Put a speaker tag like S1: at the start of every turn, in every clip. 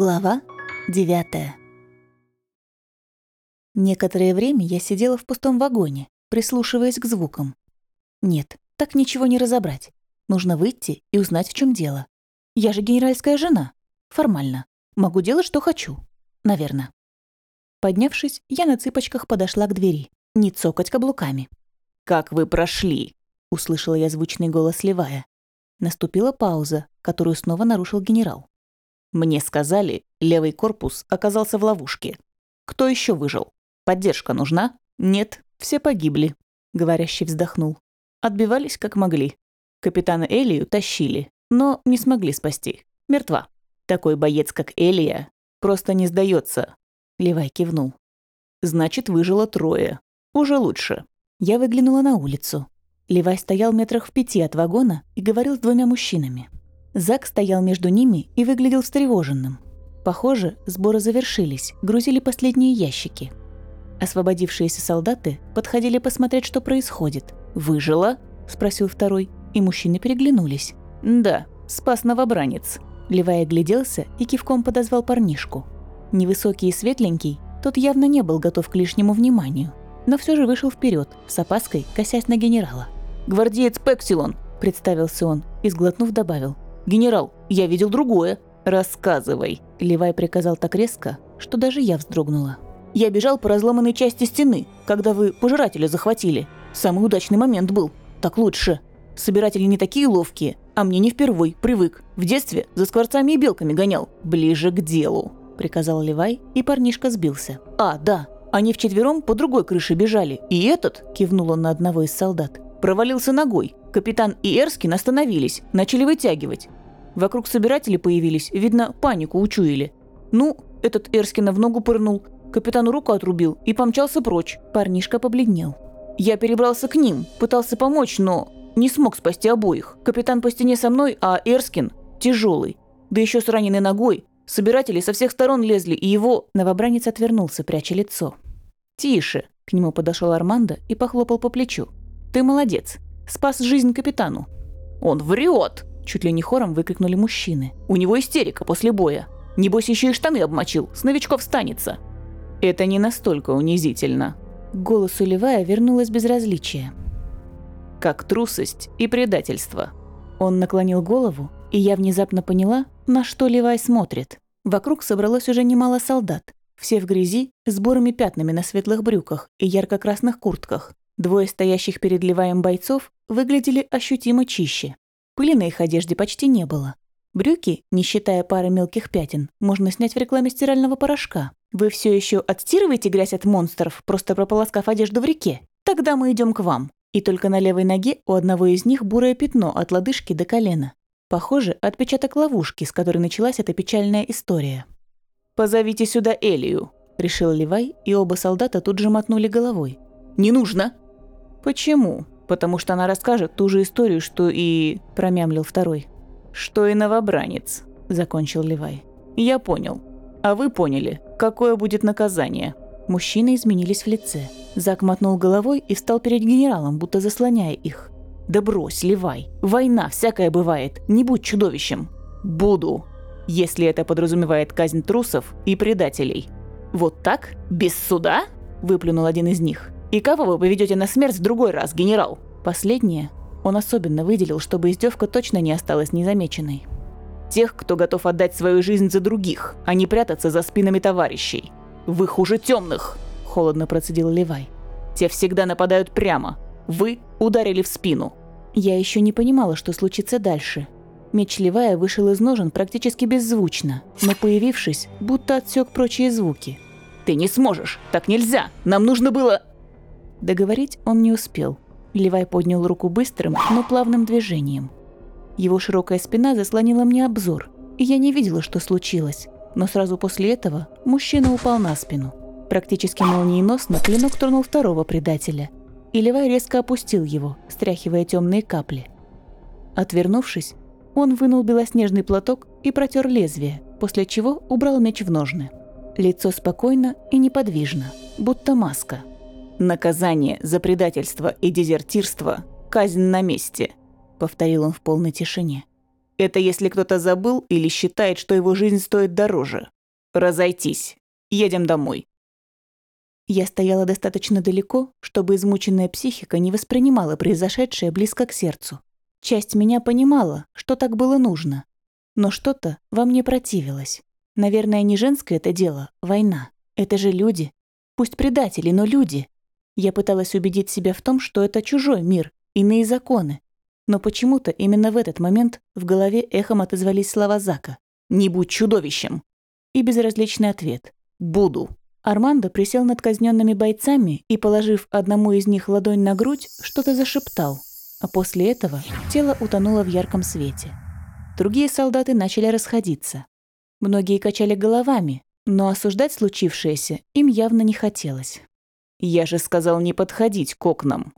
S1: Глава 9 Некоторое время я сидела в пустом вагоне, прислушиваясь к звукам. Нет, так ничего не разобрать. Нужно выйти и узнать, в чем дело. Я же генеральская жена. Формально. Могу делать, что хочу. Наверное. Поднявшись, я на цыпочках подошла к двери. Не цокать каблуками.
S2: «Как вы прошли?» — услышала я звучный голос Левая.
S1: Наступила пауза, которую снова нарушил генерал.
S2: Мне сказали, левый корпус оказался в ловушке. Кто еще выжил? Поддержка нужна? Нет, все погибли. Говорящий вздохнул. Отбивались как могли. Капитана Элию тащили, но не смогли спасти. Мертва. Такой боец, как Элия, просто не сдается. Левай кивнул. Значит, выжило трое. Уже лучше.
S1: Я выглянула на улицу. Левай стоял метрах в пяти от вагона и говорил с двумя мужчинами. Зак стоял между ними и выглядел встревоженным. Похоже, сборы завершились, грузили последние ящики. Освободившиеся солдаты подходили посмотреть, что происходит.
S2: «Выжила?» – спросил второй, и мужчины переглянулись. «Да, спас новобранец».
S1: Левай огляделся и кивком подозвал парнишку. Невысокий и светленький, тот явно не был готов к лишнему вниманию, но все же вышел вперед, с опаской, косясь на генерала.
S2: «Гвардеец Пексилон!» – представился он и, сглотнув, добавил – «Генерал, я видел другое. Рассказывай».
S1: Левай приказал так резко, что даже я вздрогнула.
S2: «Я бежал по разломанной части стены, когда вы пожирателя захватили. Самый удачный момент был. Так лучше. Собиратели не такие ловкие, а мне не впервой, привык. В детстве за скворцами и белками гонял. Ближе к делу», – приказал Левай, и парнишка сбился. «А, да, они вчетвером по другой крыше бежали, и этот, кивнул он на одного из солдат, провалился ногой. Капитан и Эрскин остановились, начали вытягивать. Вокруг собиратели появились, видно, панику учуяли. Ну, этот Эрскина в ногу пырнул, капитану руку отрубил и помчался прочь.
S1: Парнишка побледнел.
S2: Я перебрался к ним, пытался помочь, но не смог спасти обоих. Капитан по стене со мной, а Эрскин тяжелый, да еще с раненой ногой. Собиратели со всех сторон лезли, и его...
S1: Новобранец отвернулся, пряча лицо.
S2: «Тише!» – к нему подошел Армандо и похлопал по плечу. «Ты молодец. Спас жизнь капитану». «Он врет!» Чуть ли не хором выкрикнули мужчины. «У него истерика после боя. Небось, еще и штаны обмочил. С новичков станется». «Это не настолько унизительно».
S1: К голосу Левая вернулось безразличие.
S2: «Как трусость и предательство».
S1: Он наклонил голову, и я внезапно поняла, на что Левай смотрит. Вокруг собралось уже немало солдат. Все в грязи, с бурыми пятнами на светлых брюках и ярко-красных куртках. Двое стоящих перед Леваем бойцов выглядели ощутимо чище. Пыли на их одежде почти не было. Брюки, не считая пары мелких пятен, можно снять в рекламе стирального порошка. Вы все еще отстирываете грязь от монстров, просто прополоскав одежду в реке? Тогда мы идем к вам. И только на левой ноге у одного из них бурое пятно от лодыжки до колена. Похоже, отпечаток ловушки, с которой началась эта печальная история.
S2: «Позовите сюда Элию», — решил Левай, и оба солдата тут же мотнули головой. «Не нужно!» «Почему?» Потому что она расскажет ту же историю, что и...» – промямлил второй. «Что и новобранец», – закончил Левай. «Я понял. А вы поняли, какое будет наказание?»
S1: Мужчины изменились в лице. Зак мотнул головой и встал перед генералом, будто заслоняя их.
S2: «Да брось, Левай. Война всякое бывает. Не будь чудовищем». «Буду. Если это подразумевает казнь трусов и предателей». «Вот так? Без суда?» – выплюнул один из них. И кого вы поведете на смерть в другой раз, генерал?
S1: Последнее он особенно выделил, чтобы издевка точно не осталась незамеченной.
S2: Тех, кто готов отдать свою жизнь за других, а не прятаться за спинами товарищей. Вы хуже темных, холодно процедил Левай. Те всегда нападают прямо. Вы ударили в спину.
S1: Я еще не понимала, что случится дальше. Меч Левая вышел из ножен практически беззвучно, но появившись, будто отсек прочие звуки.
S2: «Ты не сможешь! Так нельзя! Нам нужно было...»
S1: Договорить он не успел. Левай поднял руку быстрым, но плавным движением. Его широкая спина заслонила мне обзор, и я не видела, что случилось. Но сразу после этого мужчина упал на спину. Практически молниеносно клинок тронул второго предателя, и Левай резко опустил его, стряхивая темные капли. Отвернувшись, он вынул белоснежный платок и протер лезвие, после чего убрал меч в ножны. Лицо спокойно и неподвижно, будто маска –
S2: «Наказание за предательство и дезертирство – казнь на месте», – повторил он в полной тишине. Это если кто-то забыл или считает, что его жизнь стоит дороже. Разойтись. Едем домой.
S1: Я стояла достаточно далеко, чтобы измученная психика не воспринимала произошедшее близко к сердцу. Часть меня понимала, что так было нужно. Но что-то во мне противилось. Наверное, не женское это дело, война. Это же люди. Пусть предатели, но люди. Я пыталась убедить себя в том, что это чужой мир, иные законы. Но почему-то именно в этот момент в голове эхом отозвались слова Зака. «Не будь чудовищем!» И безразличный ответ. «Буду». Армандо присел над казненными бойцами и, положив одному из них ладонь на грудь, что-то зашептал. А после этого тело утонуло в ярком свете. Другие солдаты начали расходиться. Многие качали головами, но осуждать случившееся им явно не хотелось.
S2: «Я же сказал не подходить к окнам».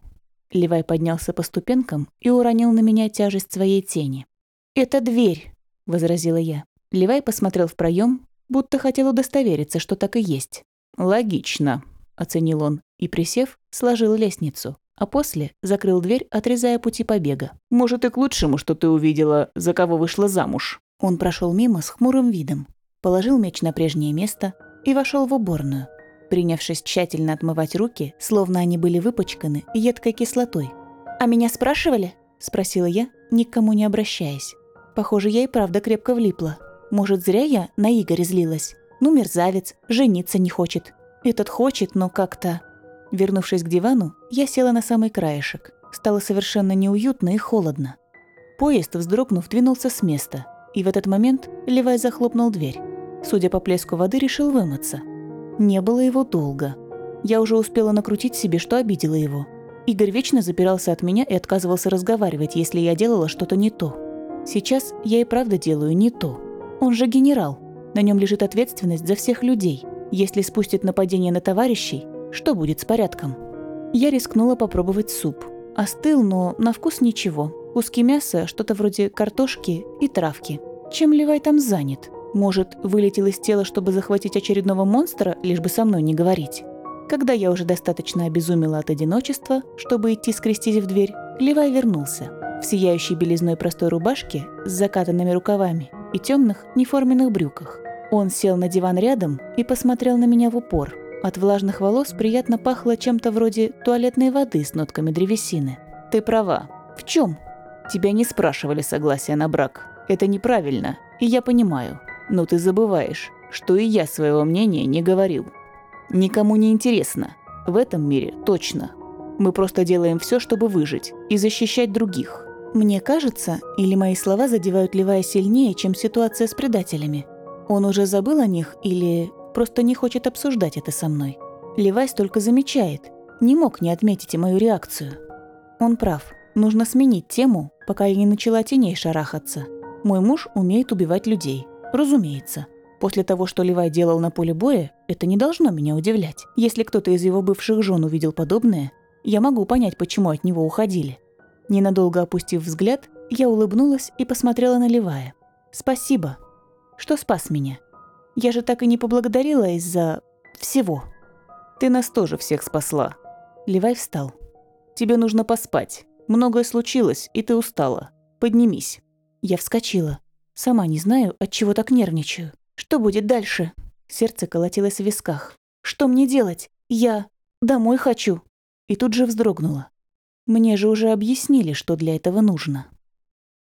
S1: Левай поднялся по ступенькам и уронил на меня тяжесть своей тени. «Это дверь», — возразила я. Левай посмотрел в проем, будто хотел удостовериться, что так и есть.
S2: «Логично», — оценил он, и, присев, сложил лестницу, а после закрыл дверь, отрезая пути побега. «Может, и к лучшему, что ты увидела, за кого вышла замуж».
S1: Он прошел мимо с хмурым видом, положил меч на прежнее место и вошел в уборную, принявшись тщательно отмывать руки, словно они были выпачканы едкой кислотой. «А меня спрашивали?» – спросила я, никому не обращаясь. Похоже, я и правда крепко влипла. Может, зря я на Игоря злилась? Ну, мерзавец, жениться не хочет. Этот хочет, но как-то... Вернувшись к дивану, я села на самый краешек. Стало совершенно неуютно и холодно. Поезд, вздрогнув, двинулся с места. И в этот момент Левай захлопнул дверь. Судя по плеску воды, решил вымыться. Не было его долго. Я уже успела накрутить себе, что обидела его. Игорь вечно запирался от меня и отказывался разговаривать, если я делала что-то не то. Сейчас я и правда делаю не то. Он же генерал. На нем лежит ответственность за всех людей. Если спустит нападение на товарищей, что будет с порядком? Я рискнула попробовать суп. Остыл, но на вкус ничего. Куски мяса, что-то вроде картошки и травки. Чем Левай там занят? Может, вылетел из тела, чтобы захватить очередного монстра, лишь бы со мной не говорить? Когда я уже достаточно обезумела от одиночества, чтобы идти скрестить в дверь, Левай вернулся. В сияющей белизной простой рубашке с закатанными рукавами и темных неформенных брюках. Он сел на диван рядом и посмотрел на меня в упор. От влажных волос приятно пахло чем-то вроде туалетной воды с нотками древесины.
S2: «Ты права.
S1: В чем?
S2: Тебя не спрашивали согласия на брак. Это неправильно, и я понимаю. Но ты забываешь, что и я своего мнения не говорил. Никому не интересно. В этом мире точно. Мы просто делаем все, чтобы выжить и защищать других.
S1: Мне кажется, или мои слова задевают Левая сильнее, чем ситуация с предателями. Он уже забыл о них или просто не хочет обсуждать это со мной. Левайс только замечает, не мог не отметить и мою реакцию. Он прав, нужно сменить тему, пока я не начала теней шарахаться. Мой муж умеет убивать людей. Разумеется. После того, что Левай делал на поле боя, это не должно меня удивлять. Если кто-то из его бывших жен увидел подобное, я могу понять, почему от него уходили. Ненадолго опустив взгляд, я улыбнулась и посмотрела на Левая. «Спасибо, что спас меня. Я же так и не поблагодарила из-за... всего».
S2: «Ты нас тоже всех спасла».
S1: Левай встал.
S2: «Тебе нужно поспать. Многое случилось, и ты устала. Поднимись».
S1: Я вскочила. Сама не знаю, от чего так нервничаю. Что будет дальше? Сердце колотилось в висках. Что мне делать? Я домой хочу. И тут же вздрогнула. Мне же уже объяснили, что для этого нужно.